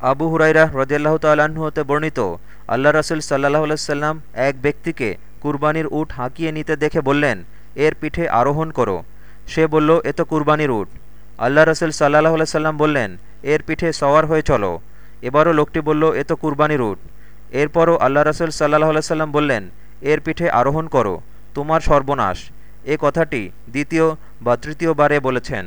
আবু হুরাইরা রদিয়াল্লাহ তাল্লাহ্ন হতে বর্ণিত, আল্লাহ রসুল সাল্লাহ সাল্লাম এক ব্যক্তিকে কুরবানির উট হাঁকিয়ে নিতে দেখে বললেন, এর পিঠে আরোহণ করো। সে বলল, এ তো কুরবানির উট। আল্লাহ রসুল সাল্লাহ সাল্লাম বললেন, এর পিঠে সওয়ার হয়ে চলো। এবারও লোকটি বলল, এ তো কুরবানির উট। এরপরও আল্লাহ রসুল সাল্লাহ সাল্লাম বললেন, এর পিঠে আরোহণ করো, তোমার সর্বনাশ। এ কথাটি দ্বিতীয় বা তৃতীয়বারে বলেছেন।